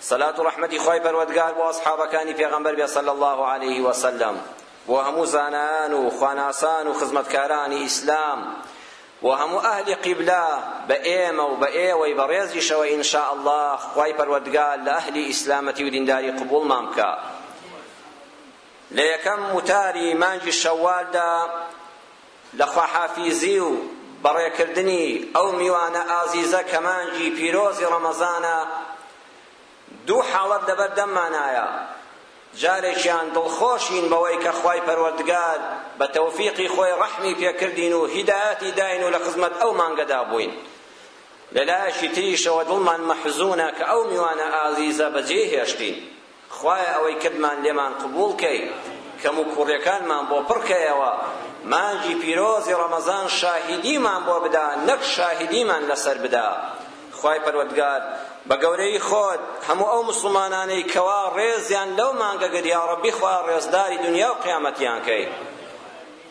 سەلات و ڕەحمەتی خوای پەروەدگار بۆ ئەسحابەکانی پێغەمبەر بێ صلی اللە علیه وسلم بۆ هەموو زانایان و خواناسان و خزمەتکارانی ئیسلام بۆ هەموو ئەهلی قیبلە بە ئێمە و بە ئێوەی بەڕێزیشەوە ان شاء اللە خوای پەروەدگار لە ئەهلی ئیسلامەتی و دینداری قبوڵمان بکا لە یەکەم وتاری مانگی شەوالدا لە خواحافیزی و بەڕێکردنی ئەو میوانە ئازیزە کە مانگی پیرۆزی ڕەمەزانە، دوو حاڵەت لەبەر دەممانایە، جارێکیان دڵخۆشین بەوەی کە خوای پەروەردگار بە تەوفیقی خۆی ڕەحمی پێ کردین و هیدایەتی داین و لە خزمەت ئەو مانگەدا بووین، لە لایەکی تریشەوە دڵمان مەحزوونە کە ئەو میوانە ئازیزە بەجێی هێشتین. خوایە ئەوەی کردمان لێمان قبوڵ کەی کەم و کوڕیەکانمان بۆ پڕ کەیەوە مانگی پیرۆزی ڕەمەزان شاهیدیمان بۆ بدا نەک شاهیدیمان لەسەر بدا خوای پەروەردگار بە گەورەی خۆت هەموو ئەو مسلمانانەی کەوا ڕێزیان لەو مانگە گر یا ڕەبی خوا ڕێزداری دنیا و قیامەتیان کەی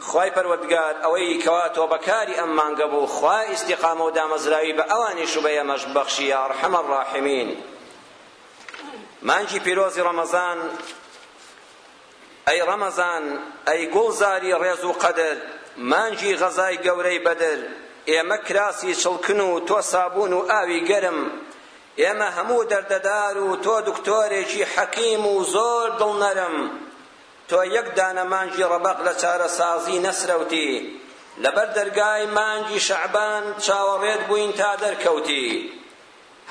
خوای پەروەردگار ئەوەی کەوا تۆ بەکاری ئەم مانگە بوو خوا ئیستیقامە و دامەزراوی بە ئەوانیش و بە ئێمەش بەخشی یا ئەرحەمە ڕاحمین مانگی پیرۆزی ڕەمەزان ئەی ڕەمەزان ئەی گوڵزاری ڕێز و قەدر مانگی غەزای گەورەی بەدر ئێمە کراسی چڵکن و تۆ سابون و ئاوی گەرم ئێمە هەموو دەردەدار و تۆ دکتۆرێکی حەکیم و زۆر دڵنەرم تۆ یەک دانە مانگی ڕەبەق لە چارەسازی نەسرەوتی لەبەر دەرگای مانگی شەعبان چاوەڕێت بووین تا دەرکەوتی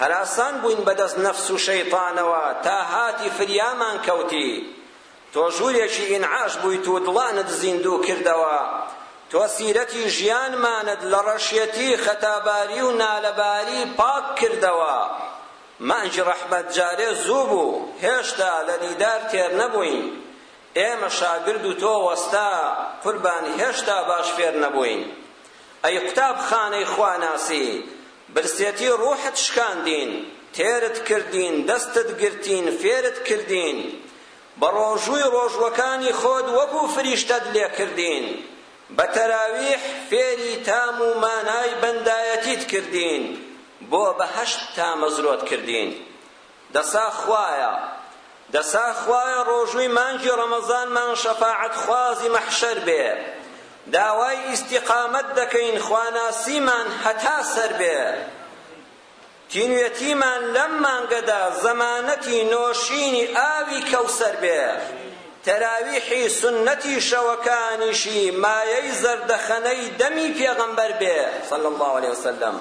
هەراسان بووین بەدەست نەفس و شەیتانەوە تا هاتی فریامان کەوتی تۆ ژوورێکی ئینعاش بوویت و دڵانت زیندوو کردەوە تۆ سیرەتی ژیانمانت لە ڕەشیەتی خەتاباری و نالەباری پاک کردەوە مانگی ڕەحمەت جارێ زوو بوو هێشتا لە دیدار تێر نەبووین ئێمە شاگرد و تۆ وەستا قوربان هێشتا باش فێر نەبووین ئەی قوتابخانەی خواناسی برسێتی ڕوحت شکاندین تێرت کردین دەستت گرتین فێرت کردین بە ڕۆژووی ڕۆژوەکانی خۆت وەکو فریشتەت لێ کردین بە تەراویح فێری تام و مانای بەندایەتیت کردین بۆ بەهەشت تامەزرۆت کردین دەسا خوایە دەسا خوایە ڕۆژووی مانگی ڕەمەزانمان شەفاعەت خوازی مەحشەر بێ داوای ئیستیقامەت دەکەین خواناسیمان هەتا سەر بێ تینوێتیمان لەم مانگەدا زەمانەتی نۆشینی ئاوی کەوسەر بێ تەراویحی سوننەتی شەوەکانیشی مایەی زەردەخەنەی دەمی پێغەمبەر بێ صلی الله علیه وسلم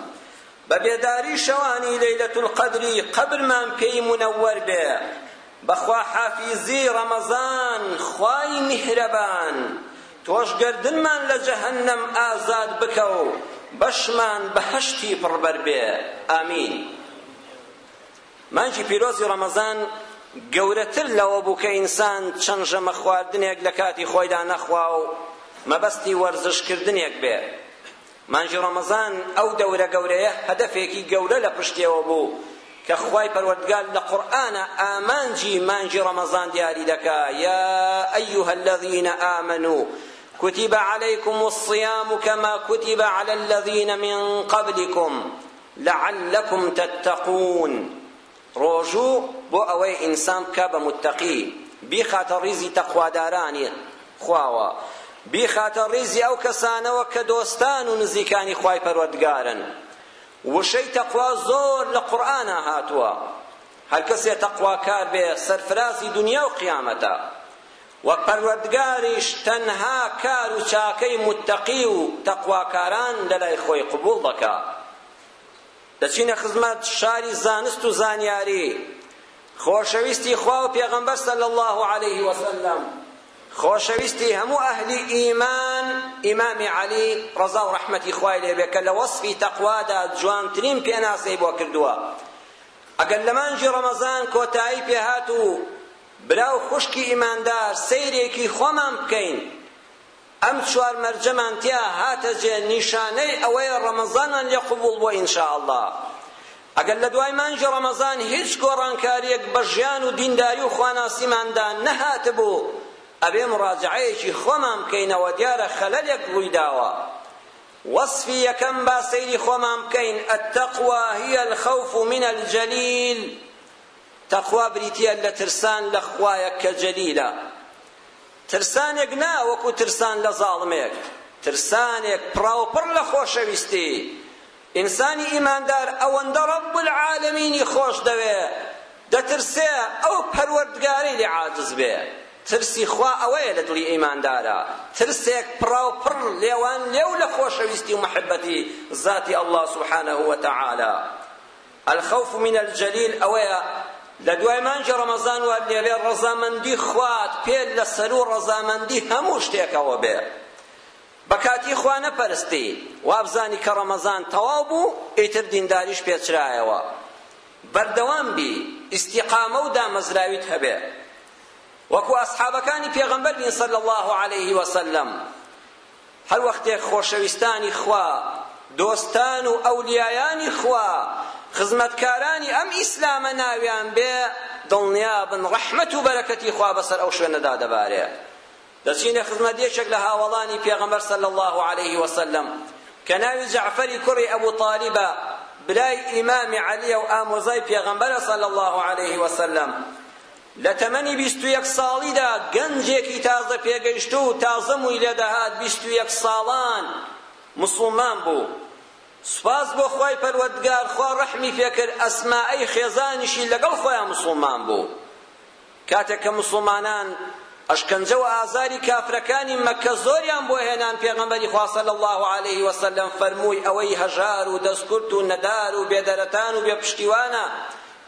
بە بێداری شەوانی لەیلەت القەدری قەبرمان پێی منەوەر بێ بەخوا حافیزی ڕەمەزان خوای میهرەبان تۆش گەردنمان لە جەهەنەم ئازاد بکە و بەشمان بەهەشتی پڕبەر بێ ئامین مانگی پیرۆزی ڕەمەزان گەورەتر لەوە بوو کە ئینسان چەند ژەمە خواردنێک لە کاتی خۆیدا نەخوا و مەبەستی وەرزشکردنێک بێ مانگی ڕەمەزان ئەو دەورە گەورەیە هەدەفێکی گەورە لە پشتیەوە بوو کە خوای پەروەردگار لە قورئانا ئامانجی مانگی ڕەمەزان دیاری دەکا یا ایها الذین آمنوا کتب علیکم الصیام کما کتب علی الذین من قبلکم لعلکم تتقون ڕۆژوو بۆ ئەوەیە ئینسان بکا بە متەقی، بیخاتە ڕیزی تەقوادارانی خواوە، بیخاتە ڕیزی ئەو کەسانەوە کە دۆستان و نزیکانی خوای پەروەردگارن. وشەی تەقوا زۆر لە قورئانا هاتووە. هەر کەسێ تەقواکار بێ سەرفرازی دونیا و قیامەتە. وەک پەروەردگاریش تەنها کار و چاکەی متەقی و تەقواکاران لەلای خۆی قبوڵ دەکا. دەچینە خزمەت شاری زانست و زانیاری خۆشەویستی خوا و پێغەمبەر صلی اللە علیه وسلم خۆشەویستی هەموو ئەهلی ئیمان ئیمامی عەلی ڕەزا و ڕەحمەتی خوای لێبێ کە لە وەسفی تەقوادا جوانترین پێناسەی بۆ کردووە ئەگەر لە مانگی ڕەمەزان کۆتایی پێهات و برا و خوشکی ئیماندار سەیرێکی خۆمان بکەین ئەم چوار مەرجەمان تیا هاتە جێ نیشانەی ئەوەیە ڕەمەزانمان لێ قبوڵ بووە ان شاء اللە ئەگەر لە دوای مانگی ڕەمەزان هیچ گۆڕانکاریەک بە ژیان و دینداری و خواناسیماندا نەهاتبوو ئەبێ مڕاجەعەیەکی خۆمان بکەینەوە دیارە خەلەلێک ڕووی داوە وەسفی یەکەم با سەیری خۆمان بکەین التقوى هي الخوف من الجليل تەقوا بریتیە لە ترسان لە خوایەک کە جەلیلە ترسانێک نا وەکو ترسان لە زاڵمێک، ترسانێک پڕاوپڕ لە خۆشەویستی. ئینسانی ئیماندار ئەوەندە رب العالمینی خۆش دەوێ، دەترسێ ئەو پەروەردگارەی لێ عاجز بێ. ترسی خوا ئەوەیە لە دڵی ئیماندارا، ترسێک پڕاوپڕ لێوانلێو لە خۆشەویستی و محبەتی زاتی اللە سبحانە وتعالی. الخوف من الجلیل ئەوەیە لە دوای مانگی ڕەمەزان وات لێبێ ڕەزامەندی خوات پێ لە سەروو ڕەزامەندی هەموو شتێکەوە بێ بە کاتی خوا نەپەرستی وابزانی کە ڕەمەزان تەواو بوو ئیتر دینداریش پێچرایەوە بەردەوام بی ئیستیقامە و دامەزراویت هەبێ وەکو ئەسحابەکانی پێغەمبەر بین صلی الله علیه وسلم هەر وەختێک خۆشەویستانی خوا، دۆستان و ئەولیایانی خوا، خزمەتکارانی ئەم ئیسلامە ناویان بێ، دڵنیابن ڕەحمەت و بەرەکەتی خوا بەسەر ئەو شوێنەدا دەبارێ. دەچینە خزمەت یەکێک لە هاوەڵانی پێغەمبەر صلی اللە علیە وسلم کە ناوی جەعفەری کوڕی ئەبو طالیبە، برای ئیمامی عەلیە و ئامۆزای پێغەمبەرە صلی اللە علیە وسلم. لە تەمەنی بیست و یەک ساڵیدا گەنجێکی تازە پێگەیشتوو و تازە مووی لێدەهات بیست و یەک ساڵان موسڵمان بوو سوپاس بۆ خوای پەروەردگار خوا ڕەحمی پێکرد ئەسمائەی خێزانیشی لەگەڵ خۆیان موسڵمان بوو کاتێک کە موسڵمانان ئەشکەنجە و ئازاری کافرەکانی مەککە زۆریان بۆ هێنان پێغەمبەری خوا صلی الله علیه وسلم فەرمووی ئەوەی هەژار و دەستکورت و نەدار و بێدەرەتان و بێپشتیوانە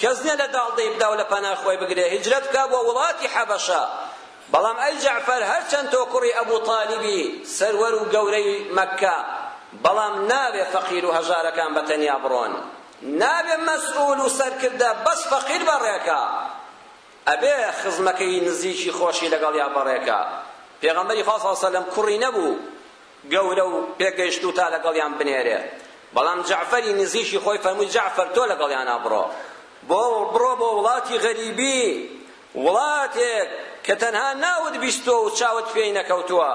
کەس نیە لە داڵدەی بدا و لە پەنا خۆی بگرێ هیجرەت بکا بۆ وڵاتی حەبەشە بەڵام ئەی جەعفەر هەرچەند تۆ کوڕی ئەبو تالیبی سەروەر و گەورەی مەککە بەڵام نابێ فەقیر و هەژارەکان بە تەنیا بڕۆن نابێ مەسئول و سەرکردە بەس فەقیر بەڕێکا ئەبێ خزمەکەی نزیکی خۆشی لەگەڵیا بەڕێکا پێغەمبەری خوا صلی الله علیه و سلم کوڕی نەبوو گەورە و پێگەیشتووتا لەگەڵیان بنێرێ، بەڵام جەعفەری نزیکی خۆی فەرمووی، جەعفەر تۆ لەگەڵیانا بڕۆ، بڕۆ بۆ وڵاتی غەریبی، وڵاتێک کە تەنها ناوت بیستووە و چاوت پێی نەکەوتووە،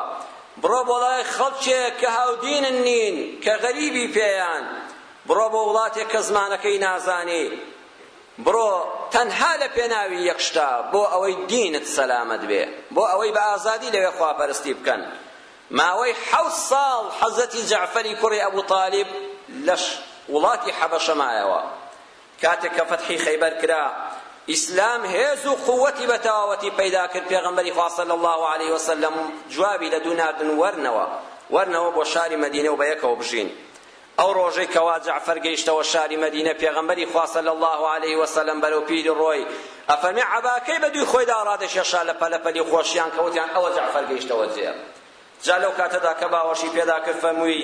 بڕۆ بۆ لای خەڵکێک کە هاودینت نین، کە غەریبی پێیان، بڕۆ بۆ وڵاتێک کە زمانەکەی نازانی، بڕۆ تەنها لە پێناوی یەک شتە، بۆ ئەوەی دینت سەلامەت بێ، بۆ ئەوەی بە ئازادی لەوێ خواپەرستی بکەن. ماوەی حەوت ساڵ حەزرەتی جەعفەری کوڕی ئەبو تالیب لەش وڵاتی حەبەشە مایەوە. کاتێک کە فەتحی خەیبەر کرا، ئیسلام هێز و قووتی بە تەواوەتی پەیدا کرد، پێغەمبەری خوا صلی اللە علیە وسلم جوابی لە دوو ناردن وەرنەوە، وەرنەوە بۆ شاری مەدینە و بەیەکەوە بژین. ئەو ڕۆژەی کەوا جەعفەر گەیشتەوە شاری مەدینە پێغەمبەری خوا صلی اللە علیە وسلم بەرەو پیری ڕۆی ئەفەرمێ عەباکەی بە دووی خۆیدا ڕادەکێشا لە پەلەپەلی خۆشیان کە وتیان ئەوە جەعفەر گەیشتەوە جێ جا لەو کاتەدا کە باوەشی پێدا کرد فەرمووی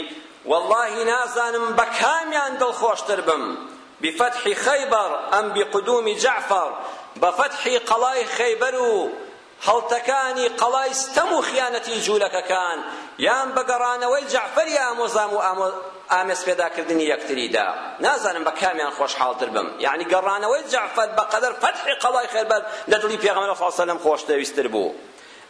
واللهی نازانم بە کامیان دڵخۆشتر بم بفتح خیبر ئەم بقدوم جعفر بە فتحی قەڵای خەیبەر و هەڵتەکانی قەڵای ستەم و خیانەتی جوولەکەکان یان بە گەڕانەوەی جەعفەری ئامۆزام و ئامێزپێداکردنی یەکتریدا نازانم بە کامیان خۆشحاڵتر بم یەعنی گەڕانەوەی جەعفەر بەقەدەر فەتحی قەڵای خێربەر لە دڵی پێغەمبەر صلی اللە علیە وسلم خۆشتەویستر بوو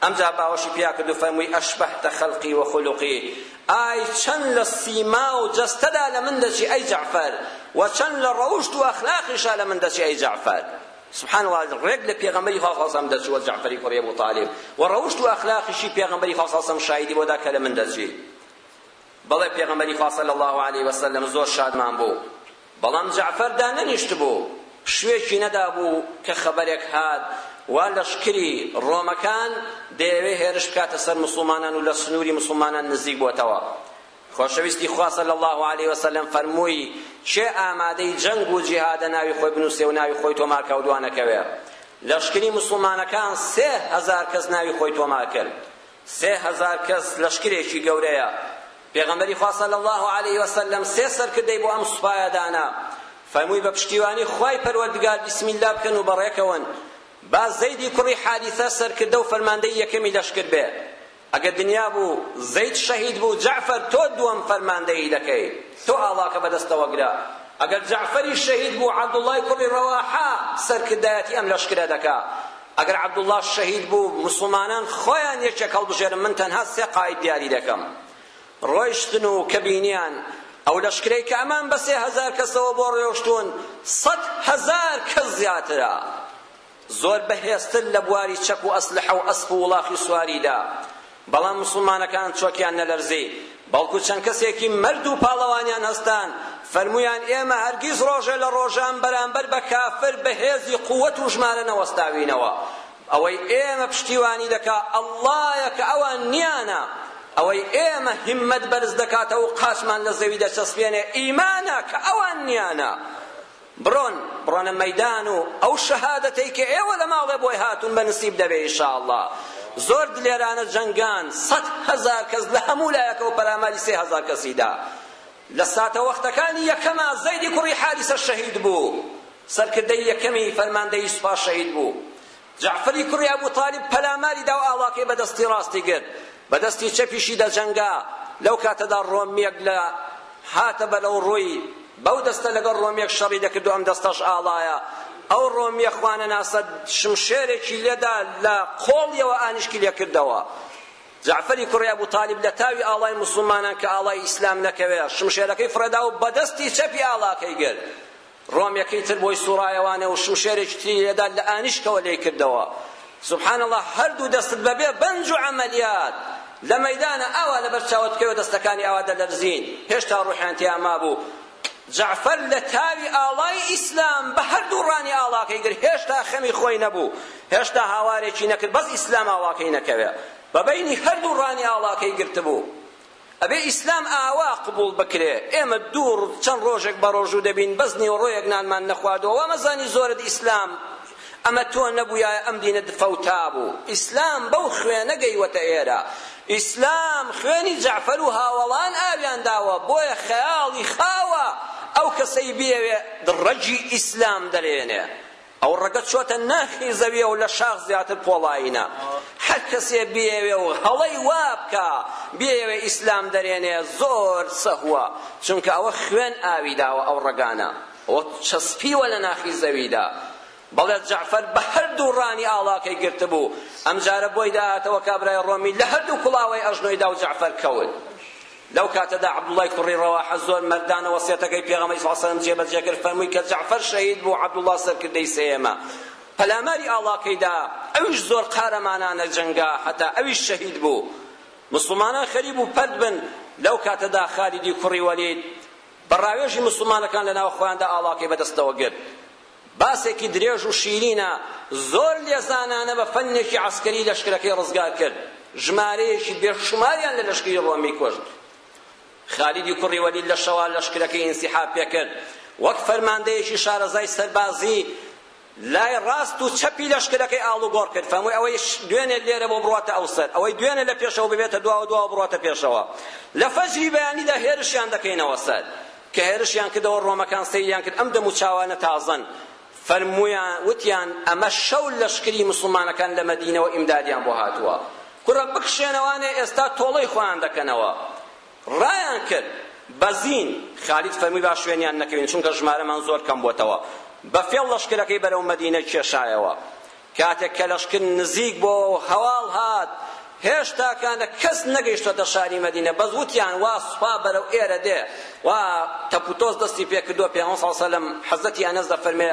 ئەمجا باوەشی پیا کرد و فەرمووی ئەشبەهتە خەلقی و خولقی ئای چەند لە سیما و جەستەدا لە من دەچی ئەی جەعفەر و چەند لە ڕەوشت و ئەخلاقیشا لە من دەچی ئەی جەعفەر سبحان اللە ڕێک لە پێغەمبەری خوا صلی اللە علیە وسلم دەچووە جەعفەری کوڕی ابو طالب وە ڕەوشت و ئەخلاقیشی پێغەمبەری خوا صلی اللە علیە وسلم شاهیدی بۆ دا کە لە من دەچێ بەڵێ پێغەمبەری خوا صلی اللە علیە وسلم زۆر شادمان بوو بەڵام جەعفەر دا نەنیشتبوو شوێکی نەدابوو کە خەبەرێک هات وا لەشکری ڕۆمەکان دەیەوێ هێرش بکاتە سەر مسلمانان و لە سنووری مسلمانان نزیک بۆتەوە خۆشەویستی خوا صلی اللە علیە وسلم فەرمووی، کێ ئامادەی جەنگ و جیهادە ناوی خۆی بنووسێ و ناوی خۆی تۆمارکا و دوانەکەوێ. لەشکری موسڵمانەکان سێ هەزار کەس ناوی خۆی تۆمارکرد. سێ هەزار کەس لەشکرێکی گەورەیە. پێغەمبەری خوا صلی اللە علیە وسلم سێ سەرکردەی بۆ ئەم سوپایە دانا. فەرمووی بە پشتیوانی خوای پەروەردگار بسم اللە بکەن و بەڕێکەون. با زەیدی کوڕی حاریثە سەرکردە و فەرماندەی یەکەمی لەشکر بێ. ئەگەر دنیا بوو زەید شەهید بوو جەعفەر تۆ دووەم فەرماندەیی دەکەی تۆ ئاڵاکە بەدەستەوە گرە ئەگەر جەعفەریش شەهید بوو عەبدوڵڵای کوڕی ڕەواحە سەرکردایەتی ئەم لەشکرە دەکا ئەگەر عەبدوڵڵاش شەهید بوو موسڵمانان خۆیان یەکێک هەڵبژێرن من تەنها سێ قائید دیاری دەکەم ڕۆیشتن و کە بینیان ئەو لەشکرەی کە ئەمان بە سێ هەزار کەسەوە بۆ ڕۆیشتون سەد هەزار کەس زیاترە زۆر بەهێزتر لە بواری چەک و ئەسلحە و ئەسپ و وڵاخی سواریدا، بەڵام موسڵمانەکان چۆکیان نەلەرزی، بەڵکو چەند کەسێکی مەرد و پاڵەوانیان هەستان، فەرموویان ئێمە هەرگیز ڕۆژێ لە ڕۆژان بەرامبەر بە کافر بە هێزی قوت و ژمارە نەوەستاوینەوە، ئەوەی ئێمە پشتیوانی دەکا ئەڵڵایە کە ئەوان نییانە، ئەوەی ئێمە هیممەت بەرز دەکاتەوە و قاچمان لە زەوی دەچەسپێنێ ئیمانە کە ئەوان نییانە. بڕۆن بڕۆنە مەیدان و ئەو شەهادەتەی کە ئێوە لە ماڵێ بۆی هاتوون بە نسیب دەبێ ان شاء اللە زۆر دلێرانە جەنگان سەد هەزار کەس لە هەموو لایەکەوە پەلاماری سێ هەزار کەسی دا لە ساتە وەختەکانی یەکەما زەیدی کوڕی حاریسە شەهید بوو سەرکردەی یەکەمی فەرماندەیی سوپا شەهید بوو جەعفەری کوڕی ئەبو تالیب پەلاماری دا و ئاڵاکەی بە دەستی ڕاستی گرت، بە دەستی چەپیشی دەجەنگا، لەو کاتەدا ڕۆمییەک لە هاتە بەرەوڕووی، بەو دەستە لەگەڵ ڕۆمییەک شەڕی دەکرد و ئەم دەستەش ئاڵایە، ئەو ڕۆمییە خوانەناسە شمشێرێکی لێ دا لە قۆڵییەوە ئانیشکی لێ کردەوە. جەعفەری کوڕی ئەبو تالیب لە تاوی ئاڵای موسڵمانان کە ئاڵای ئیسلام نەکەوێ، شمشێرەکەی فڕێدا و بە دەستی چەپی ئاڵاکەی گرت. ڕۆمیەکەی تر بۆی سوڕایەوانە و شمشێرێکی تری لێدا لە ئانیشکەوە لێی کردەوە سبحان اللە هەردوو دەستت بەبێ بەنج و عەمەلیات لە مەیدانە ئاوا لەبەر چاوت بکەوێ دەستەکانی ئاوا دەلەرزین هێشتا ڕوحیان تیا مابوو جەعفەر لە تاوی ئاڵای ئیسلام بە هەردوو ڕانی ئاڵاکەی گر هێشتا خەمی خۆی نەبوو هێشتا هاوارێکی نەکرد بەس ئیسلام ئاڵاکەی نەکەوێ بە بەینی هەردوو ڕانی ئاڵاکەی گرتبوو ئەبێ ئیسلام ئاوا قبوڵ بکرێ ئێمە دوو چەند ڕۆژێک بەڕۆژوو دەبین بەس نیوەڕۆیەک نانمان نەخواردوە وامەزانی زۆرت ئیسلام ئەمە تۆ نەبوویایە ئەم دینە دفەوتابوو ئیسلام بەو خوێنە گەیوەتە ئێرە ئیسلام خوێنی جەعفەر و هاوەڵان ئاویان داوە بۆیە خەیاڵی خاوە ئەو کەسەی بیەوێ ڕەگی ئیسلام دەلێنێ ئەو ڕەگە چۆتە ناخی زەویە و لە شاخ زیاتر پۆڵایینە. هەر کەسێ بیەوێ و هەڵەی وا بکا، بیەوێ ئیسلام دەرێنێ، زۆر سەهوە، چونکە ئەوە خوێن ئاوی داوە ئەو ڕەگانە و چەسپیوە لە ناخی زەویدا. بەڵێ جەعفەر بە هەر دوو ڕانی ئاڵاکەی گرتبوو، ئەمجارە بۆی داهاتەوە کابرای ڕۆمی لە هەر دوو کوڵاوەی ئەژنۆی دا و جەعفەر کەوت. لەو کاتەدا عەبدوڵڵای کوڕی ڕەواحە زۆر مەردانە وەسیەتەکەی پێغەمبەری صلی اللە علیە و سلم جێبەجێ کرد، فەرمووی کە جەعفەر شەهید بوو عەبدوڵڵا سەرکردەی سێیەمە پەلاماری ئاڵاکەی دا، ئەویش زۆر قارەمانانە جەنگا هەتا ئەویش شەهید بوو. موسڵمانان خەریک بوو پەرت بن، لەو کاتەدا خالیدی کوڕی وەلید بە ڕاوێژی موسڵمانەکان لەناو خۆیاندا ئاڵاکەی بەدەستەوە گرت. باسێکی درێژ و شیرینە، زۆر لێزانانە بە فەنێکی عەسکەری لەشکرەکەی ڕزگار کرد، ژمارەیەکی بێشوماریان لە لەشکری ڕۆمی کوشت. خالیدی کوڕی وەلید لە شەوا لەشکرەکەی ئینسیحاب پێ کرد، وەک فەرماندەیەکی شارەزای سەربازی لای ڕاست و چەپی لەشکرەکەی ئاڵوگۆڕ کرد، فەرمووی ئەوەی دوێنێ لێرەبوو بڕواتە ئەوسەر، ئەوەی دوێنێ لە پێشەوە ببێتە دواوە، دواوە بڕواتە پێشەوە. لە فەجری بەیانیدا هێرشیان دەکەینەوە سەر. کە هێرشیان کردەوە ڕۆمەکان سەیریان کرد ئەم دەم و چاوانە تازەن فەرموویان وتیان ئەمە شەو لەشکری موسڵمانەکان لە مەدینەوە ئیمدادیان بۆ هاتووە کوڕە بکشێنەوانێ ئێستا تۆڵەی خۆیان دەکەنەوە ڕایان کرد بەزین خالید فەرمووی با شوێنیان نەکەوین چونکە ژمارەمان زۆر کەم بۆتەوە بە فێڵ لەشکرەکەی بەرەو مەدینە کێشایەوە کاتێک کە لەشکر نزیک بۆوە و هەواڵ هات، هێشتا کە کەس نەگەیشتۆتە شاری مەدینە، بەس وتیان وا سوپا بەرەو ئێرە دێ، وا تەپ و تۆز دەستی پێ کردووە، پێغەمبەر صلی اللە علیە وسلم، حەزرەتی ئەنەس دەفەرمێ،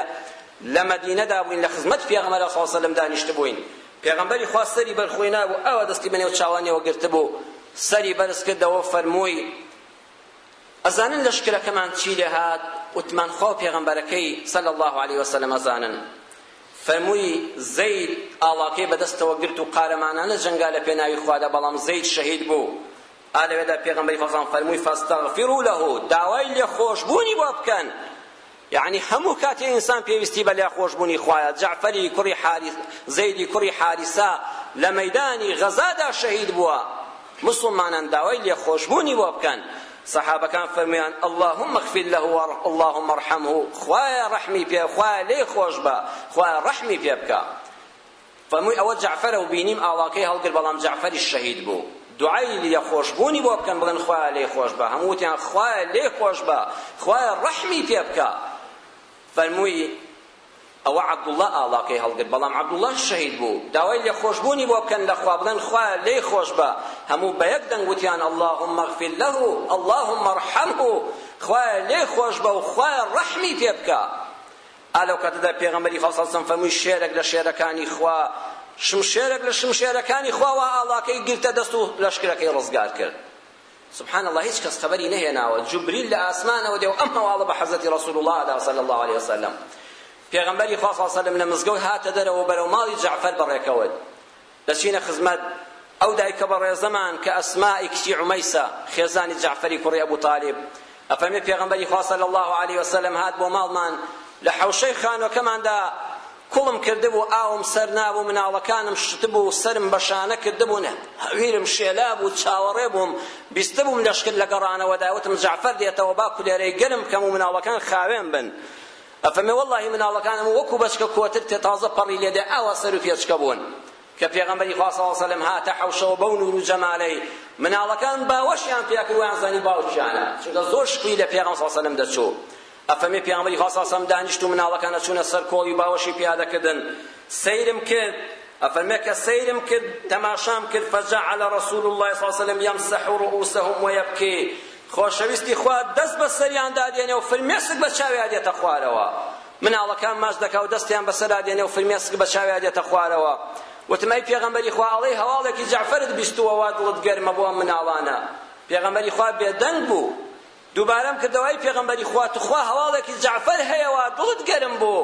لە مەدینەدا بووین، لە خزمەت پێغەمبەرا صلی اللە علیە وسلم دانیشتبووین، پێغەمبەری خوا سەری بەرخوینابوو، ئاوا دەستی بەنێو چاوانیەوە گرتبوو، سەری بەرز کردەوە و فەرمووی، ئەزانن لەشکرەکەمان چی لێ هات وتمان خوا و پێغەمبەرەکەی صلی اللە علیە وسلم ئەزانن فەرمووی زەید ئاڵاکەی بەدەستەوە گرت و قارەمانانە جەنگا لە پێناوی خوادا بەڵام زەید شەهید بوو ئالەوێدا پێغەمبەری فەزان فەرمووی فاستغفروا له داوای لێخۆشبوونی بۆ بکەن یەعنی هەموو کاتێ ئینسان پێویستی بە لێخۆشبوونی خوایە، جەعفەری کوڕی حاریث، زەیدی کوڕی حاریثە لە مەیدانی غەزادا شەهید بووە، موسڵمانان داوای لێخۆشبوونی بۆ بکەن، سەحابەکان فەرموویان، اللهم اغفر له اللهم ارحمه خوایە ڕەحمی پێ، خوایە لێی خۆشبە، خوایە ڕەحمی پێ بکە. فەرمووی ئەوە جەعفەرە و بینیم ئاڵاکەی هەڵگرت بەڵام جەعفەریش شەهید بوو دوعای لەخۆشبوونی بۆ بکەن بڵێن خوایە لێی خۆشبە هەموو وتیان خوایە لێی خۆشبە خوایە ڕەحمی پێ بکە فەرمووی ئەوە عەبدوڵڵا ئاڵاکەی هەڵگرت بەڵام عەبدوڵڵاش شەهید بوو داوای لەخۆشبوونی بۆ بکەن لە خوا بڵێن خوایە لێی خۆشبە هەموو بە یەک دەنگ وتیان اللهم اغفر له اللهم ارحمه خوایە لێی خۆشبە و خوایە ڕەحمی پێ بکە ئا لەو کاتەدا پێغەمبەری خوا صلی اللە علیە وسلم فەرمووی شێرێک لە شێرەکانی خوا شمشێرێک لە شمشێرەکانی خوا وا ئاڵاکەی گرتە دەست و لەشکرەکەی ڕزگار کرد سبحان الله هیچ کەس خەبەری نەهێناوە جبریل لە ئاسمانەوە دێ و ئەم هەواڵە بە حەزەتی ڕەسول الله دا صلی الله علیه وسلم پێغەمبەری خوا صلی الله علیه وسلم لە مزگەوت هاتە دەرەوە بەرەو ماڵی جعفر بەڕێکەوت دەچینە خزمەت ئەو دایکە بەڕێزەمان کە ئەسماء ی کچی عومەیسە خێزانی جەعفەری کوڕی ئەبو تالیب ئەفەرمێ پێغەمبەری خوا صلی اللە علیە وسلم هات بۆ ماڵمان لە حەوشەی خانوەکەماندا کوڵم کردبوو ئاوم سەر نابوو مناڵەکانم شتبوو سەرم بە شانە کردبوون هەویرم شێلابوو چاوەڕێ بووم بیستبووم لەشکر لە گەڕانەوەدا وتم جەعفەر دێتەوە با کولێرەی گەرم بکەم و مناڵەکان خاوێن بن ئەفەرمێ وەڵاهی مناڵەکانم وەکو بەچکە کۆتر تێ تازە پەڕی لێدێ ئاوا سەرو پێچکە بوون کە پێغەمبەری خوا صلی سەلم هاتە حەوشەوە بەو نور و جەمالەی مناڵەکان باوەشیان پێ کرد وایان زانی باوکیانە چونکە زۆر شکلی لە پێغەمبەر صلی سەلم دەچوو ئەفەرمێ پێغەمبەری خوا صلی سەلم دانیشت و مناڵەکان ئەچوونە سەر کۆڵی باوەشی پیادە کردن سەیرم کرد ئەفەرمێ کە سەیرم کرد تەماشام کرد فجعل رسول الله صلی الله عليه وسلم يمسح رؤوسهم ويبكي خۆشەویستی خوا دەست بە سەریاندا دێنێ و فرمێسک بە چاویا دێتە خوارەوە. مناڵەکان ماچ دەکا و دەستیان بەسەرا دێنێ و فرمێسک بە چاویا دێتە خوارەوە. وتم، ئەی پێغەمبەری خوا ئەڵێی هەواڵێکی جەعفەرت بیستووە وا دڵت گەرمە بۆ ئەم مناڵانە. پێغەمبەری خوا بێدەنگ بوو. دووبارەم کردەوە، ئەی پێغەمبەری خوا توخوا هەواڵێکی جەعفەر هەیە وا دڵت گەرم بوو؟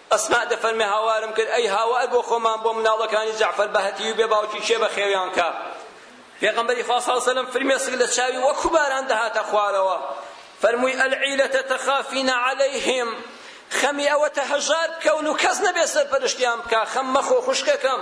ئەسماء دەفەرمێ هاوارم کرد، ئەی هاوار بۆ خۆمان بۆ مناڵەکانی جەعفەر بەهەتیوی بێ باوکی کێ بەخێویان کا؟ پێغەمبەری خوا صلی سەلەم فرمێسک لە چاوی وەکو باران دەهاتە خوارەوە فەرمووی، العیلەتە تخافین علیهم خەمی ئەوەتە هەژار بکەون و کەس نەبێ سەرپەرشتیان بکا، خەم مەخۆ خوشکەکەم،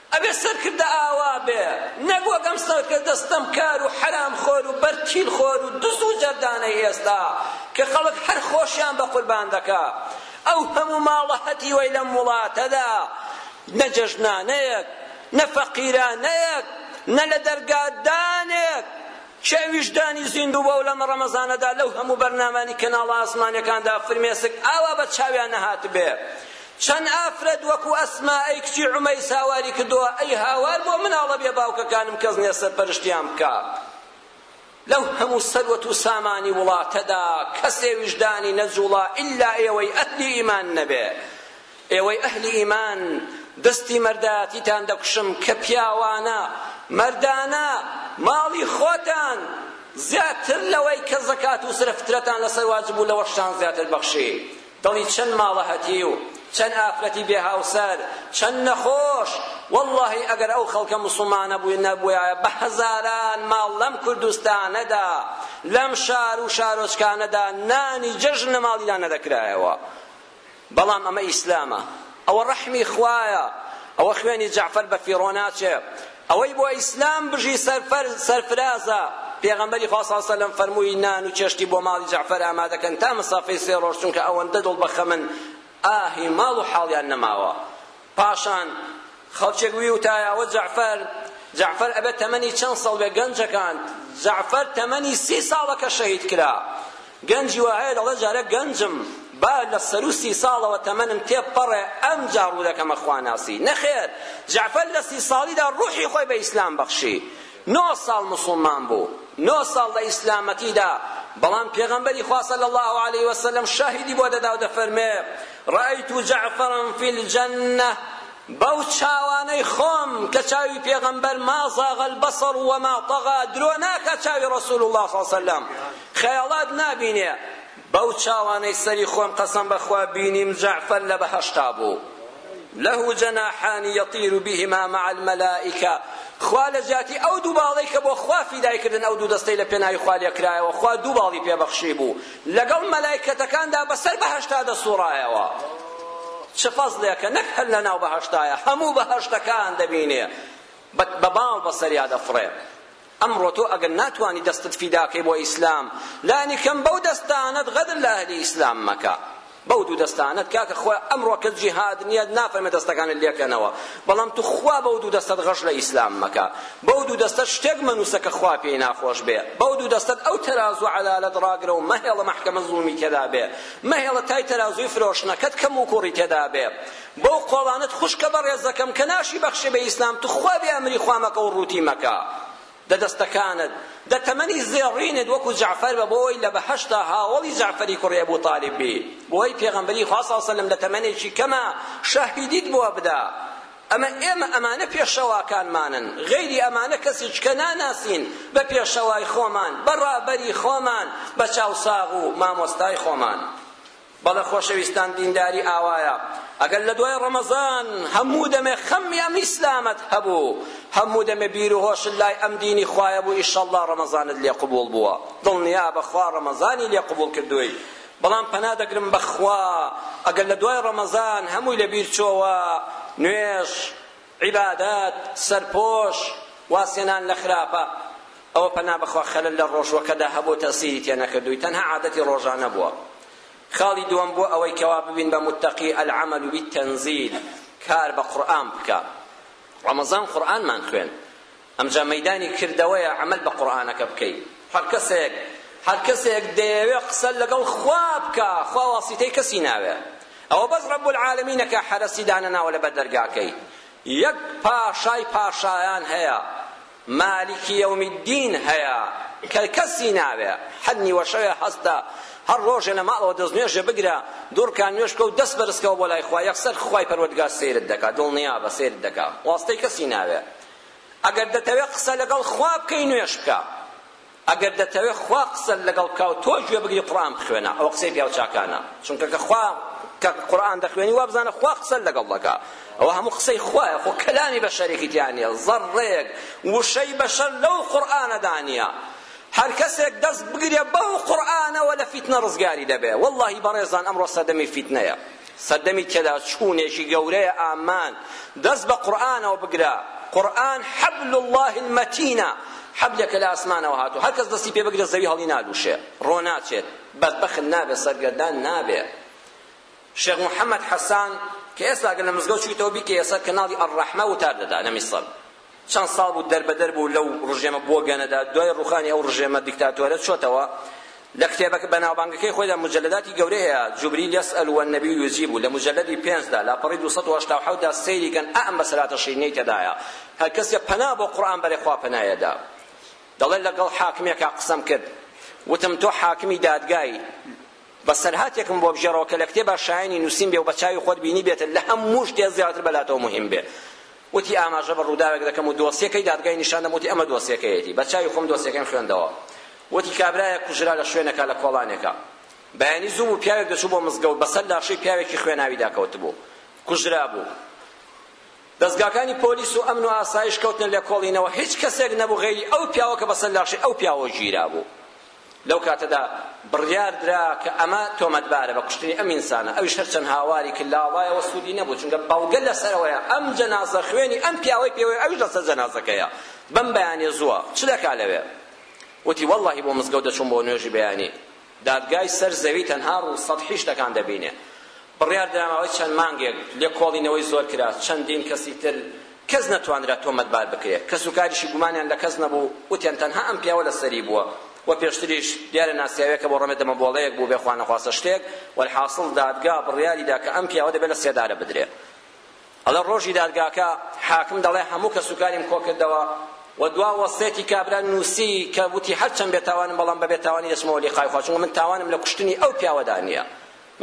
ئەبێ سەرکردە ئاوا بێ نەک وەک ئەم سەرکردە ستەمکار و حەرام خۆر و بەر تیل خۆر و دز و جەردانەی ئێستا کە خەڵک هەر خۆشیان بە قوربان دەکا ئەو هەموو ماڵە هەتیوەی لەم وڵاتەدا نە جەژنانەیەک نە فەقیرانەیەک نە لە دەرگا دانێک کێ ویژدانی زیندوو بوە و لەم ڕەمەزانەدا لەو هەموو بەرنامانی کەناڵە ئاسمانیەکاندا فرمێسک ئاوا بە چاویان نەهاتبێ چەند ئافرەت وەکو ئەسما ی کچی عومەیس هاواری کردووە ئەی هاوار بۆ مناڵە بێ باوکەکانم کەس نیە سەرپەرشتیان بکا لەو هەموو سەروەت و سامانی وڵاتەدا کەسێ ویژدانی نەجوڵا ئیلا ئێوەی ئەهلی ئیمان نەبێ ئێوەی ئەهلی ئیمان دەستی مەردایەتیتان دەکوشم کە پیاوانە مەردانە ماڵی خۆتان زیاتر لەوەی کە زەکات و سرە فترەتان لەسەر واجب و لەوەشتان زیاتر بەخشی دڵی چەند ماڵە هەتیو چەند ئافرەتی بێ هاوسەر چەند نەخۆش وەڵڵاهی ئەگەر ئەو خەڵکە موسڵمانە بوی نەبوایە بە هەزاران ماڵ لەم کوردستانەدا لەم شار و شارۆچکانەدا نانی جەژن لە ماڵیدا نەدەکرایەوە بەڵام ئەمە ئیسلامە ئەوە ڕەحمی خوایە ئەوە خوێنی جەعفەر بە فیڕۆ ناچێ ئەوەی بۆ ئیسلام بژی سەرفەرز سەرفرازە پێغەمبەری خوا صلی سەلەم فەرمووی نان و چێشتی بۆ ماڵی جەعفەر ئامادەکەن تا مەسافەی سێ ڕۆژ چونکە ئەوەندە دڵ بە خەمن ئاهی ماڵ و حاڵیان نەماوە پاشان خەڵکێک وی وتایە ئەوە جەعفەر جەعفەر ئەبێت تەمەنی چەند ساڵ بێ گەنجەکان جەعفەر تەمەنی سی ساڵە کە شەهید کرا گەنجی وا هەیە دەڵێ جارێ گەنجم با لە سەروو سی ساڵەوە تەمەنم تێپەڕێ ئەمجا ڕوو دەکەمە خواناسی. نەخێر، جەعفەر لە سی ساڵیدا ڕووحی خۆی بە ئیسلام بەخشی. نۆ ساڵ موسڵمان بوو. نۆ ساڵ لە ئیسلامەتیدا. بەڵام پێغەمبەری خوا صلی اللە علیە وسلم شاهیدی بۆ دەدا و دەفەرموێ، رأیت جعفرا فی الجنە، بەو چاوانەی خۆم کە چاوی پێغەمبەر ما زاغ البصر وما طغی، درۆ ناکا چاوی رسول اللە صلی اللە علیە وسلم خەیاڵات نابینێ بەو چاوانەی سەری خۆم قەسەم بەخوا بینیم جەعفەر لە بەهەشتا بوو له جناحان یطیر بهما مع الملائکە خوا لە جیاتی ئەو دوو باڵەی کە بۆ خوا فیدای کردن ئەو دوو دەستەی لە پێناوی خوا لێکرایەوە خوا دوو باڵی پێ بەخشی بوو لەگەڵ مەلایکەتەکاندا بەسەر بەهەشتا دەسوڕایەوە چ فەزلێکە نەک هەر لە ناو بەهەشتایە هەموو بەهەشتەکان دەبینێ بە باڵ بەسەریا دەفڕێ ئەمڕۆ تۆ ئەگەر ناتوانی دەستت فیدا کەی بۆ ئیسلام لانی کەم بەو دەستانەت غەدر لە ئەهلی ئیسلام مەکە بەو دوو دەستانەت کاکە خۆ ئەمڕۆ کە جیهاد نییە نافەرمێ دەستەکانت لێکەنەوە بەڵام تو خوا بەو دوو دەستەت غەش لە ئیسلام مەکە بەو دوو دەستەت شتێک مەنووسە کە خوا پێی ناخۆش بێ بەو دوو دەستەت ئەو تەرازو و عەدالەت ڕاگرە و مەهێڵە مەحکەمە زوڵمی تێدا بێ مەهێڵە تای تەرازووی فرۆشتنەکەت کەم و کوڕی تێدا بێ بەو قۆڵانەت خوشکە بەڕێزەکەم کە ناشی بەخشێ بە ئیسلام توخوا بێ ئەمری خوا مەکە و ڕووتی مەکە دە دەستەکانت دە تەمەنی زێڕینت وەکو جەعفەر بە بۆی لە بەهەشتا هاوەڵی جەعفەری کوڕی ئەبو تالیب بی بۆی پێغەمبەری خوا سەڵ سەلم لە تەمەنێکی کەما شەهیدیت بۆ بدا ئەمە ئێمە ئەمانە پێشەواکانمانن غەیری ئەمانە کەسیچ کە ناناسین بە پێشەوای خۆمان بە ڕابەری خۆمان بە چاوساغ و مامۆستای خۆمان بەڵێ خۆشەویستان دینداری ئاوایە ئەگەر لە دوای ڕەمەزان هەموو دەمێ خەمی ئەم ئیسلامەت هەبوو هەموو دەمێ بیر و هۆشت لای ئەم دینی خوایە بوو ئیشەڵڵا ڕەمەزانت لێ قبوڵ بووە دڵنیابە خوا ڕەمەزانی لێ قبوڵ کردووی بەڵام پەنا دەگرم بەخوا ئەگەر لە دوای ڕەمەزان هەمووی لەبیر چۆوە نوێژ عیبادەت، سەرپۆش، وازهێنان لە خراپە، ئەوە پەنا بەخوا خەلەل لە ڕۆژووەکەدا هەبوو تەئسیری تێ نەکردووی تەنها عادەتی ڕۆژانە بووە خاڵی دووەم بۆ ئەوەی کەوا ببین بە متەقی العمل بالتنزیل کار بە قورئان بکە ڕەمەزان قورئانمان خوێند ئەمجا مەیدانی کردەوەیە عەمەل بە قورئانەکە بکەی هەر کەسێک هەر کەسێک دەیەوێ قسە لەگەڵ خوا بکا خوا واسیتەی کەسی ناوێ ئەوە بەس رب العالمینەکە حەرەسی دانەناوە لەبەر دەرگاکەی یەک پاشای پاشایان هەیە مالک یوم الدین هەیە کە کەسی ناوێ هەر نیوەشەوێ هەستە هەر ڕۆژێ لە ماڵەوە دەستنوێژێ بگرە دوڕکان نوێژ بکە و دەست بەرزکەوە بۆ لای خوا یەکسەر خوای پەروەردگار سەیرت دەکا دڵنیابە سەیرت دەکا واستەی کەسی ناوێ ئەگەر دەتەوێ قسە لەگەڵ خوا بکەی نوێژ بکە ئەگەر دەتەوێ خوا قسە لەگەڵ بکا و تۆ گوێ بگری قورئان بخوێنە ئەوە قسەی پیاو چاکانە چونکە کە خوا کە قورئان دەخوێنی وا بزانە خوا قسە لەگەڵ دەکا ئەوە هەموو قسەی خوایە خۆ کەلامی بەشەرێکی تیا نییە زەڕێک وشەی بەشەر لەو قورئانەدا نییە هەر کەسێک دەست بگرێ بەو قورئانەوە لە فیتنە ڕزگاری دەبێ واللهی بەڕێزان ئەمڕۆ سەردەمی فیتنەیە سەردەمی تێدا چوونێکی گەورەیە ئامان دەست بە قورئانەوە بگرە قورئان حبل اللە المتینە حبلێکە لە ئاسمانەوە هاتوو هەر کەس دەستی پێ بگرێت زەوی هەڵی نادوشێ ڕۆ ناچێت بەدبەخت نابێت سەرگەردان نابێ شێخ محەممەد حەسان کە ئێستا گەر لە مزگەوت چوویتەوە بیکەیە سەر کەناڵی ئەلڕەحمە وتار دەدا لە میسر چەند ساڵ بوو دەربەدەر بوو لەو ڕژێمە بۆگەنەدا، دوای ڕووخانی ئەو ڕژێمە دیکتاتۆرە چۆتەوە، لە کتێبەکە بەناوبانگەکەی خۆیدا موجەلەداتی گەورەی هەیە، جبریل یسئل و النبی یجیب و لە موجەلەدی پێنج دا، لاپەڕەی دوو سەد و هەشتا و حەوت دا سەیری کەن ئائەم بەسەرهاتە شیرینەی تێدایە، هەر کەسێ پەنا بۆ قورئان بەرێ خوا پەنای ئەدا. دەڵێ لەگەڵ حاکمێکا قسەم کرد، وتم تۆ حاکمی دادگای، بەسەرهاتێکم بۆ بژێڕەوە کە لە کتێبا شایەنی نووسین بێ و بە چاوی خۆت بینیبێتت، لە هەموو شتێ زیاتر بە لاتەوە موهیم بێ. وتی ئاماژە بە ڕووداوێک دەکەم و دۆسیەکەی دادگای نیشان دەم، وتی ئەمە دۆسیەکەیەتی. بە چاوی خۆم دۆسیەکەیم خوێندەوە. وتی کابرایەک کوژرا لە شوێنێکا لە کۆڵانێکا. بەیانی زوو بوو پیاوێک دەچوو بۆ مزگەوت بە سەر لاشەی پیاوێکی خوێناویدا کەوتبوو. کوژرابوو. دەزگاکانی پۆلیس و ئەمن و ئاسایش کەوتنە لێکۆڵینەوە، هیچ کەسێک نەبوو غەیری ئەو پیاوە کە بە سەر لاشەی ئەو پیاوەوە گیرابوو. لەو کاتەدا بڕیار درا کە ئەمە تۆمەتبارە بە کوشتنی ئەم ئینسانە، ئەویش هەر چەند هاواری کرد لە ئاڵایەوە سوودی نەبوو، چونکە بەڵگە لەسەرەوەیە، ئەم جەنازە خوێنی ئەم پیاوەی پێوەیە ئەویش لەسەر جەنازەکەیە، بەم بەیانیە زووە، چ دەکا لەوێ؟ وتی وەڵڵاهی بۆ مزگەوت دەچووم بۆ نوێژی بەیانی، دادگای سەر زەوی تەنها ڕووسەتحی شتەکان دەبینێ، بڕیاردا ماوەی چەند مانگێک لێکۆڵینەوەی زۆر کرا، چەندین کەسی تر کەس نەتوانرا تۆمەتبار بکرێت، کەسوکاریشی گومانیان لە کەس نەبوو، وتیان تەنها ئەم پیاوە لەسەری بووە و پێشتریش دیارە ناسیاویەکە بۆ ڕەمێ دەمەبۆڵەیەک بوو بێ خوانەخواستە شتێک، وەلحاسڵ دادگا بڕیاریدا کە ئەم پیاوە دەبێت لە سێدارە بدرێت. ئەڵێ ڕۆژی دادگاکە حاکم دەڵێ هەموو کەسوکاریم کۆکردەوە و دوا وەسێتی کابرا نووسی کە وتی هەرچەند بێتاوانم بەڵام بە بێتاوانی دەچمەوە لقای خوا چونکە من تاوانم لە کوشتنی ئەو پیاوەدا نییە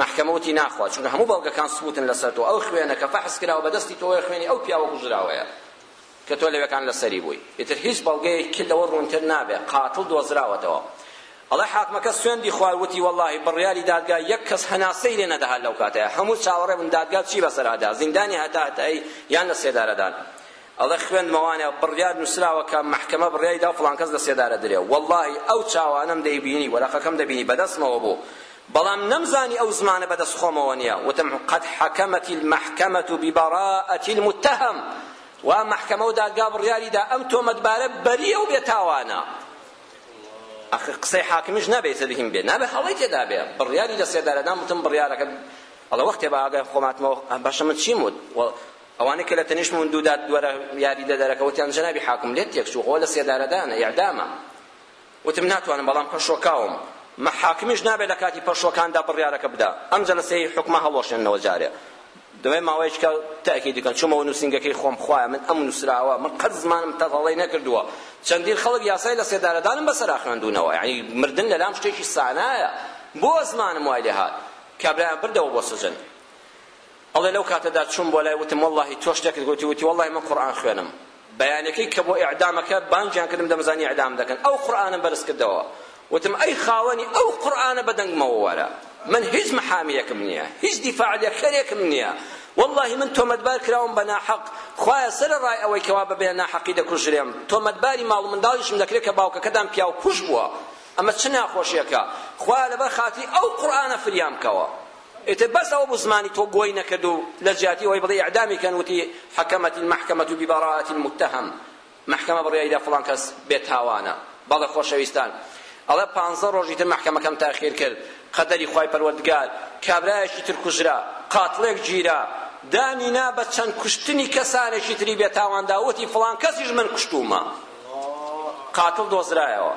مەحکەمە وتی ناخوات چونکە هەموو بەڵگەکان سبوتن لەسەر تۆ ئەو خوێنە کە فەحس کراوە بەدەستی تۆیە خوێنی ئەو پیاوە کوژراوەیە کە تۆ لەوێکان لەسەری بووی ئیتر هیچ بەڵگەیەکی لەوە ڕوونتر نابێ قاتڵ دۆزراوەتەوە ئەڵێ حاکمەکە سوێندی خوار وتی واللهی بڕیاری دادگا یەک کەس هەناسەی لێ نەدەهات لەو کاتەیە هەموو چاوەڕێ بوون دادگا چی بەسەرادا زیندانی هەتا هەتایی یان لە سێدارەدان ئەڵێ خوێندمەوانێ بڕیار نووسراوە کە مەحکەمە بڕیاری دا فڵان کەس لە سێدارە درێ واللهی ئەو چاوانەم دەیبینی وەرەقەکەم دەبینی بەدەستمەوە بوو بەڵام نەمزانی ئەو زمانە بەدەست خۆمەوە نییە، وتم، قد حکمت المحکمە ببراءة المتهم، وا مەحکەمە و دادگا بڕیاری دا ئەم تۆمەتبارە بەرییە و بێتاوانە. ئاخر قسەی حاکمیش نابێ ئیتر بهیم بێ، نابێ هەڵەی تێدا بێ، بڕیاری لەسێدارەدان، وتم، بڕیارەکە ئەڵێ وەختێ بە ئاگای خۆم هاتمەوە، باشە من چیم وت؟ ئەوانەی کە لە تەنیشت من دوو دادوەرە یاریدەدەرەکە وتیان جەنابی حاکم لێت تێکچوو، ئەوە لەسێدارەدانە، ئێعدامە. وتم ناتوانم بەڵام پەشۆکاوم. مەحاکمیش نابێ لە کاتی پەشۆکاندا بڕیارەکە بدا. ئەم جەلەسەی حوکمە هەڵوەشێننەوە جارێ. دوای ماوەیەکیکە تەئکیدی کەن. چوومەوە نووسینگەکەی خۆم. خوایە من ئەم نووسراوە. من قەت زمانم تەتەڵەی نەکردووە. چەندین خەڵک یاسای لەسێدارەدانم بەسەرا خوێندوونەوە. یانی مردن لەلام شتێکی سانایە. بۆ زمانم وای لێ هات. کابرایان بردەوە بۆ سجن. ئەڵێ لەو کاتەدا چووم بۆ لای وتم وەڵڵاهی تۆ شتێکت گوتی وتی وەڵڵاهی من قورئان خوێنم بەیانەکەی کە بۆ ئیعدامەکە بانگیان کردم دەمزانی ئیعدامم دەکەن ئەو قورئانەم بەرز کردەوە وتم ئەی خاوەنی ئەو قورئانە بە دەنگمەوە وەرە من هیچ محامیەکم نییە هیچ دیفاع لە کەرێکم نییە واللهی من تۆمەتبار کراوم بە ناحەق خوایە سەرە ڕای ئەوەی کەوا بەبێ ناحەقی دەکوژرێم تۆمەتباری ماڵ و منداڵیشم دەکرێت کە باوکەکەتان پیاو کوژ بووە ئەمە چ ناخۆشیەکە خوایە لەبەر خاتری ئەو قورئانە فریام کەوە ئیتر بەس ئەوە بوو زمانی تۆ گۆی نەکرد و لە جیاتی ئەوەی بڵێی ئیعدامی کەن وتی حکمت المحکمە ببراءة المتهم مەحکەمە بڕیاری دا فڵان کەس بێ تاوانە بەڵێ خۆشەویستان ئەڵێ پانزە ڕۆژی تر مەحکەمەکەم تاخیر کرد قەدەری خوای پەروەردگار کابرایەکی تر کوژرا قاتڵێک گیرا دانی نا بە چەند کوشتنی کەسانێکی تری بێ تاوان دا وتی فڵان کەسیش من کوشتومە قاتڵ دۆزرایەوە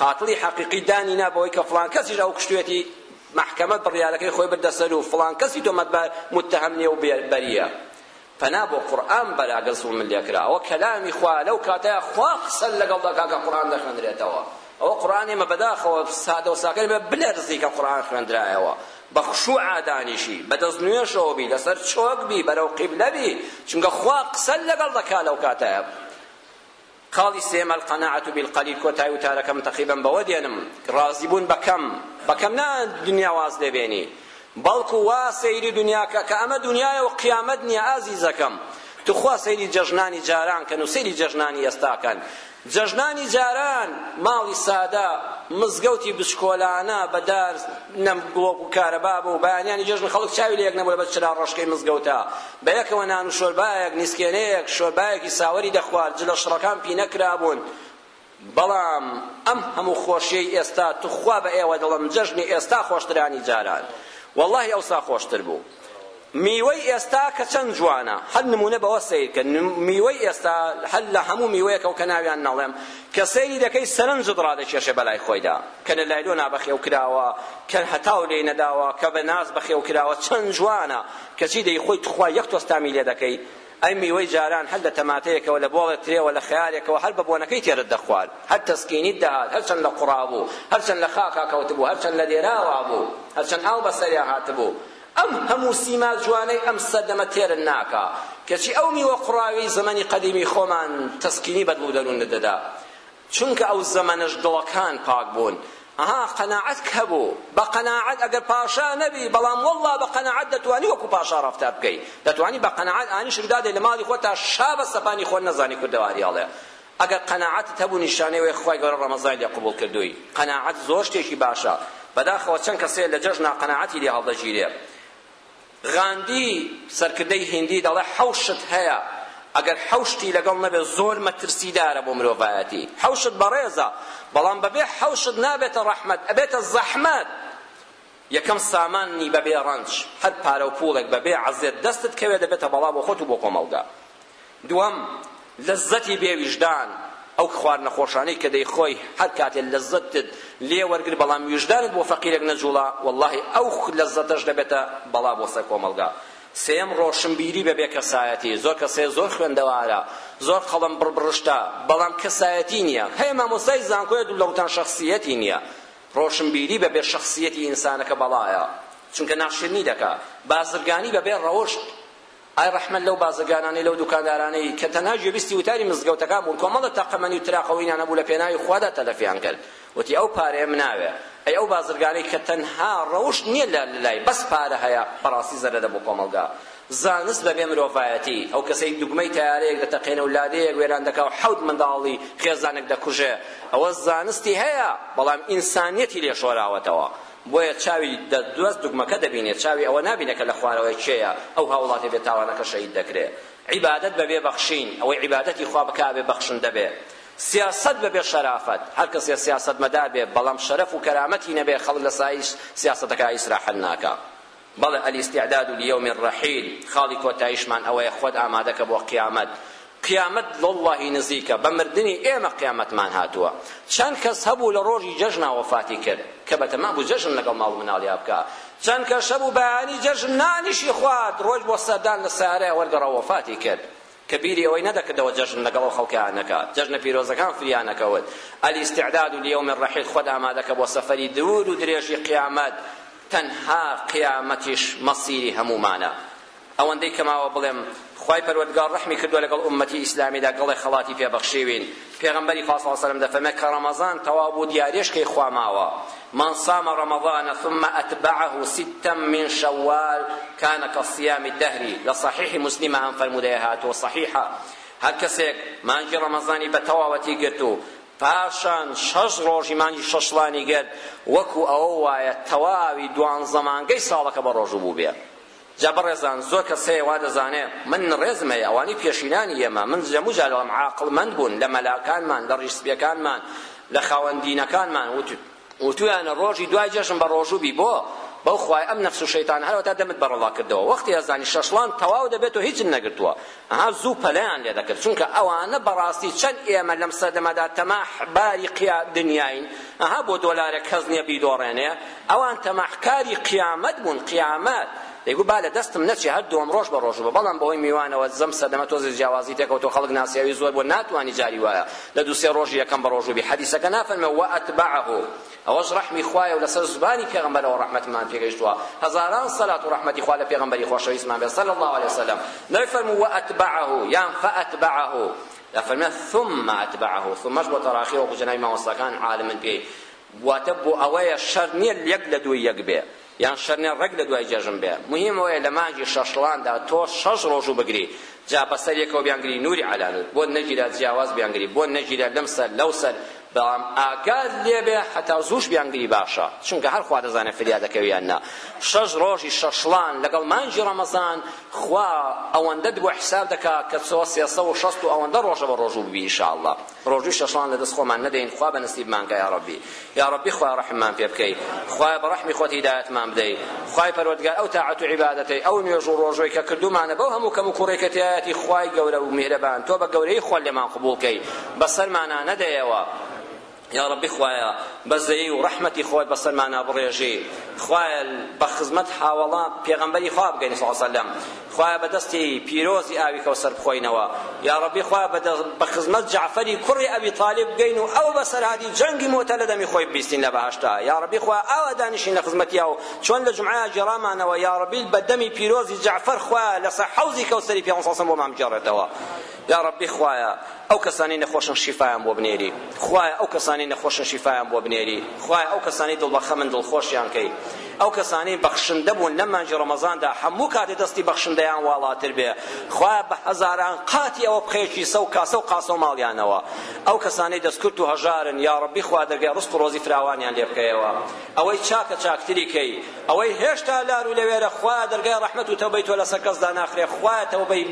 قاتڵی حەقیقی دانی نا بەوەی کە فڵان کەسیش ئەو کوشتوێتی مەحکەمە بڕیارەکەی خۆی بردە سەر و فڵان کەسی تۆمەتبار موتەهەم نیە و بەرییە. پەنا بۆ قورئان بەرە ئەگەر زوڵمت لێ کرا ئەوە کەلامی خوایە لەو کاتەیا خوا قسە لەگەڵ دەکا کە قورئان دەخوێندرێتەوە ئەوە قورئان ئێمە بەداخەوە سادە و ساکەر بێ بلەرزی کە قورئان خوێندرایەوە بە خشوع دانیشی بە دەست نوێشەوە بی لەسەر چۆک بی بەرەو قیبلە بی چونکە خوا قسە لەگەڵ دەکا لەو کاتەیا خاڵی سێیەم، القناعە بالقلیل، کۆتایی وتارەکەم تەقریبەن بەوە دێنم، ڕازی بوون بە کەم، بە کەم نا دنیا واز لێ بێنی، بەڵکو وا سەیری دنیا کە کە ئەمە دنیایە و قیامەت نییە ئازیزەکەم، توخوا سەیری جەژنانی جاران کەن و سەیری جەژنانی ئێستا کەن، جەژنانی جاران ماڵی سادە، مزگەوتی بچکۆلانە بە دار نەم گڵۆپ و کارەبا بوو، بەیانیانی جەژن خەڵک چاوی لە یەک نەبوو لەبەر چرا ڕەشکەی مزگەوتا، بەیەکەوە نان و شۆربایەک، نیسکێنەیەک، شۆربایەکی ساوەری دەخوارد، جلە شڕەکان پینەکرابوون، بەڵام ئەم هەموو خۆشیەی ئێستا توخوا بە ئێوە دڵم جەژنی ئێستا خۆشترانی جاران وەڵاهی ئەوسا خۆشتر بوو میوەی ئێستا کە چەند جوانە هەر نمونە بەوە سەیر کە میوەی ئێستا هەر لە هەموو میوەیەکەوە کە ناویان نەڵێم کە سەیری دەکەی سەرنجت ڕادەکێشێ بەلای خۆیدا کە لە لایلۆنا بەخێو کراوە کە هەتاو لێی نەداوە کە بە ناز بەخێو کراوە چەند جوانە کەچی دەیخۆی توخوا یەک تۆز تامی لێ دەکەی؟ ئەم میوەی جاران هەر لە تەماتەیەکەوە لە بۆڵێ ترێوە لە خەیارێکەوە هەر بە بۆنەکەی تێرت دەخوارد هەر تەسکینیت دەهات هەر چەند لە قوڕابوو هەر چەند لە خاکا کەوتبوو هەر چەند لە لێراوا بوو هەر چەند ئاو بەسەریا هاتبوو ئەم هەموو سیما جوانەی ئەم سەردەمە تێرت ناکا کەچی ئەو میوە قوڕاویەی زەمەنی قەدیمی خۆمان تەسکینی بەدڵ و دەروونت دەدا چونکە ئەو زەمەنەش دڵەکان پاک بوون ئەها قەناعەتک هەبوو بە قەناعەت ئەگەر پاشا نەبی بەڵام وەڵڵا بە قەناعەت دەتوانی وەکو پاشا ڕەفتار بکەی دەتوانی بە قەناعەت ئانیشک دادەی لە ماڵی خۆت تا شا بە سەپانی خۆت نەزانی کوردەواری ئەڵێ ئەگەر قەناعەتت هەبوو نیشانەی وەیە خوای گەورە ڕەمەزای لێ قبوڵ کردووی قەناعەت زۆر شتێکی باشە بەداخەوە چەند کەسێ لە جەژنا قەناعەتی لێ هەڵدەگیرێ غاندی، سەرکردەی هیندی دەڵێت حەوت شت هەیە ئەگەر حەوت شتی لەگەڵ نەبێت زۆر مەترسیدارە بۆ مرۆڤایەتی. حەوت شت بەڕێزە، بەڵام بەبێ حەوت شت نابێتە ڕەحمەت، ئەبێتە زەحمەت. یەکەم سامانی بەبێ ڕەنج، هەر پارە و پووڵێک بەبێ عەزێت دەستت کەوێت دەبێتە بەڵا بۆ خۆت و بۆ کۆمەڵگا. دووەم، لەززەتی بێ ویژدان، ئەو خواردنە خۆشانەی کە دەیخۆی هەر کاتێ لەززەتت لێ وەرگرت بەڵام ویژدانت بۆ فەقیرێک نەجوڵا وەڵاهی ئەو لەززەتەش دەبێتە بەڵا بۆ سەر کۆمەڵگا. سێیەم، ڕۆشنبیری بە بێ کەسایەتی، زۆر کەس هەیە زۆر خوێندەوارە، زۆر قەڵەم بڕ بڕشتە، بەڵام کەسایەتی نیە، هەیە مامۆستای زانکۆیە دوو لەوتان شەخسیەتی نیە. ڕۆشنبیری بە بێ شەخسیەتی ئینسانەکە بەڵایە چونکە ناشرنی دەکا. بازرگانی بە بێ ڕەوشت ئای ڕەحمەت لەو بازرگانانەی لەو دوکاندارانەی کە تەنها گوێبیستی وتاری مزگەوتەکان بوون کۆمەڵە تەقەمەنی و تراق ئەوینان هەبوو لە پێناوی خوادا تەلەفیان کرد وتی ئەو پارەیەم ناوێ ئەی ئەو بازرگانەی کە تەنها ڕەوشت نیە لە لای بەس پارە هەیە بەڕاستی زەرەرە بۆ کۆمەڵگا زانست بەبێ مرۆڤایەتی ئەو کەسەی دوگمەی تەیارەیەک دەتەقێنێ و لادێیەک وێران دەکا و حەوت منداڵی خێزانێک دەکوژێ ئەوە زانستی هەیە بەڵام ئینسانیەتی لێ شۆراوەتەوە بۆیە چاوی دەست دوگمەکە دەبینێ چاوی ئەوە نابینێ کە لە خوارەوە کێیە ئەو هاوڵاتیە بێ تاوانە کە شەهید دەکرێ عیبادەت بەبێ بەخشین ئەوەی عیبادەتی خوا بکا ئەبێ بەخشندە بێ سیاسەت بەبێ شەرافەت هەر کەسێ سیاسەتمەدار بێ بەڵام شەرەف و کەرامەتی نەبێ خەڵک لە سای سیاسەتەکە ئیسراحەت ناکا بەڵێ الاستعداد لیوم الرحیل خاڵی کۆتایشمان ئەوەیە خۆت ئامادەکە بۆ قیامەت قیامەت لەڵڵەهی نزیکە بە مردنی ئێمە قیامەتمان هاتووە چەند کەس هەبوو لە ڕۆژی جەژنا وەفاتی کرد کە بەتەما بوو جەژن لەگەڵ ماڵ و مناڵیا بکا چەند کەش هەبوو بەیانی جەژن نانیشی خوارد ڕۆژ بۆ سەردان لە سارەیە وەرگەڕا وەفاتی کرد کە بیری ئەوەی نەدەکردەوە جەژن لەگەڵ ئەو خەڵکەیا نەکات، جەژنە پیرۆزەکان فریا نەکەوت، الاستعداد لیوم الرحیل خۆت ئامادەکە بۆ سەفەری دوور و درێژی قیامەت، تەنها قیامەتیش مەسیری هەموومانە. ئەوەندەی کە ماوە بڵێم، خوای پەروەردگار رەحمی کردووە لەگەڵ ئوممەتی ئیسلامیدا گەڵێ خەڵاتی پێ بەخشیوین، پێغەمبەری خوا صلی اللە علیە وسلم دەفەرمێت کە ڕەمەزان تەواو بوو دیارێشکەی خوا ماوە من صام رمضان ثم اتبعه ستا من شوال کان کصیام الدهر لە صحیح مسلمە ئەم فەرموودەیە هاتووە صحیحە هەر کەسێک مانگی ڕەمەزانی بە تەواوەتی گرت و پاشان شەش ڕۆژی مانگی شەشڵانی گرت وەکو ئەوە وایە تەواوی دوانزە مانگەی ساڵەکە بە ڕۆژوو بووبێ جا بەڕێزان زۆر کەس هەیە وا دەزانێ من ڕێزم هەیە ئەوانی پێشینانی ئێمە من هەموو جار دەڵێم عاقڵمەند بوون لە مەلاکانمان لە ڕیش سپیەکانمان لە خاوەن دینەکانمان وت وتویانە ڕۆژی دوای جەژن بە ڕۆژوو بی بۆ بەو خوای ئەم نەفس و شەیتان هەرەوەتا دەمت بەڕەڵا کردەوە وەختی ئەزانی شەشڵان تەواو دەبێت و هیچت نەگرتووە ئەها زوو پەلەیان لێ دەکرد چونکە ئەوانە بەڕاستی چەند ئێمە لەم سەردەمەدا تەماح باری قیا دنیاین ئەها بۆ دۆلارێک کەس نیە بیدۆڕێنێ ئەوان تەماح کاری قیامەت بوون قیامەت دەیگوت با لە دەستم نەچێ هەر دۆم ڕۆژ بە ڕۆژ بوو بەڵام بەوەی میوانەوە زەم سەردەمە تۆزێ جیاوازی تێکەوتۆ خەڵک ناسیاوی زۆر بۆ ناتوانی جاری وایە لە دوو سێ ڕۆژی یەکەم بە ڕۆژوو بی حەدیسەکە نافەرمێ وەئەتبەعەهوو ئەوەش ڕەحمی خوایەو لەسەر زوبانی پێغەمبەرەوە ڕەحمەتمان پێگەیشتووە هەزاران سەلات و ڕەحمەتی خوا لە پێغەمبەری خۆشەویستمان بێت صلی اللە علیە وسلم نەفەرموو واتبعه یان فاتبعه دەفەرمێ ثم اتبعه ثمەش بۆ تەراخی وەکو جەنابی مامۆستاکان عالمن پێی واتە بۆ ئەوەیە شەر نییە یەک لە دووی یەک بێ یان شەرنێ ڕێک لە دوای جەژن بێ مهیم ئەوەیە لە مانگی شەشڵاندا تۆ شەش ڕۆژوو بگری جا بەسەر یەکەوە بیان گری نوری عەلانوور بۆت نەگیرا جیاواز بیان گری بۆت نەگیرا لەم سەر لەو سەر بەڵام ئاگات لێ بێ هەتا زووش بیان گری باشە چونکە هەر خوا دەزانێ فریا دەکەوی یان نا شەش ڕۆژی شەشڵان لەگەڵ مانگی ڕەمەزان خوا ئەوەندەت بۆ حیساب دەکا کە تۆ سێ سەد و شەست و ئەوەندە ڕۆژە بە ڕۆژوو ببی ئیشاڵڵا ڕۆژووی شەشان لەدەست خۆمان نەدەین خوا بە نسیبمان کا یاڕەبی یاڕەبی خوایە ڕەحممان پێ بکەی خوایە بە ڕەحمی خۆت هیدایەتمان بدەی خوای پەروەردگار ئەو تاعەت و عیبادەتەی ئەو نوێژ و ڕۆژوەی کە کردومانە بەو هەموو کەم و کوڕەی کە تیایەتی خوای گەورە و میهرەبان تۆ بە گەورەی خۆت لێمان قبوڵ کەی بەسەرمانا نەدەیەوە یا ربی خوایە بەزەیی و ڕەحمەتی خۆت بەسەرمانا بڕێژی خوایە بە خزمەت هاوەڵا پێغەمبەری خوا بگەین صلی الله علیه وسلم خوایە بە دەستی پیرۆزی ئاوی کەوسەر بخۆینەوە یاڕەبی خوایە بە دە بە خزمەت جەعفەری کوڕی ئەبی تالیب بگەین و ئەو بە سەرهادی جەنگی موتە لە دەمی خۆی ببیستین لە بەهەشتا یاڕەبی خوایە ئاوا دانیشین لە خزمەتیا و چۆن لە جومعەیا گێڕامانەوە یاڕەبی بە دەمی پیرۆزی جەعفەر خوایە لەسە حەوزی کەوسەری پێغەمبەر سەڵسەم بۆمان بگێڕێتەوە یاڕەبی خوایە ئەو کەسانەی نەخۆشن شیفایان بۆ بنێری خوایە ئەو کەسانەی نەخۆشن شیفایان بۆ بنێری خوایە ئەو کەسانەی دڵ بەخەمن دڵخۆشیان کەی ئەو کەسانەی بەخشندە بوون لەم مانگی ڕەمەزاندا هەموو کاتێ دەستی بەخشندەیان واڵاتر بێ خوایە بە هەزاران قاتی ئەوە بخەیە کیسە و کاسە و قاسە و ماڵیانەوە ئەو کەسانەی دەستکورت و هەژارن یاڕەبی خوا دەرگای ڕزق و ڕۆزی فراوانیان لێ بکەیەوە ئەوەی چاکە چاکتری کەی ئەوەی هێشتا لار و لەوێرە خوایە دەرگای ڕەحمەت و تەوبەی تۆ لەسەر کەسدا ناخرێ خوایە تەوبەی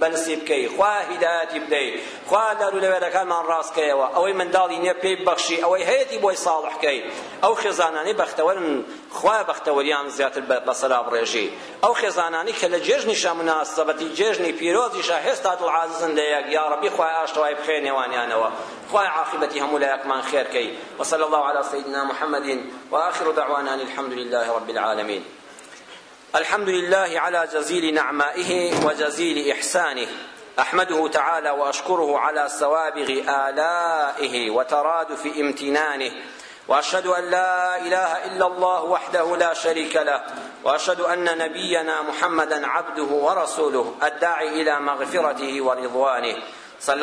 بەنسیب بکەی خوا هیدایەتی بدەی خوا دارولەوێرەکانمان ڕاست کەیەوە ئەوەی منداڵی نیە پێی ببەخشی ئەوەی هەیەتی بۆی ساڵح کەی ئەو خێزانانەی بەختەوەرن خوایە بەختەوەریان زیاتر بەسەرا بڕێژی ئەو خێزانانەی کە لە جێژنیشا مناسەبەتی جێژنی پیرۆزیشا هێستا دڵ عاززن لە یەک یاڕەبی خوای ئاشتەوای بخەیە نێوانیانەوە خوای عاقبەتی هەموو لایەکمان خێر کەی وصلی اللە علی سیدنا محمد وآخر دعوانا الحمد لله رب العالمین الحمد لله على جزيل نعمائه وجزيل إحسانه أحمده تعالى وأشكره على سوابغ آلائه وترادف امتنانه وأشهد أن لا إله إلا الله وحده لا شريك له وأشهد أن نبينا محمدا عبده ورسوله الداعي إلى مغفرته ورضوانه صلى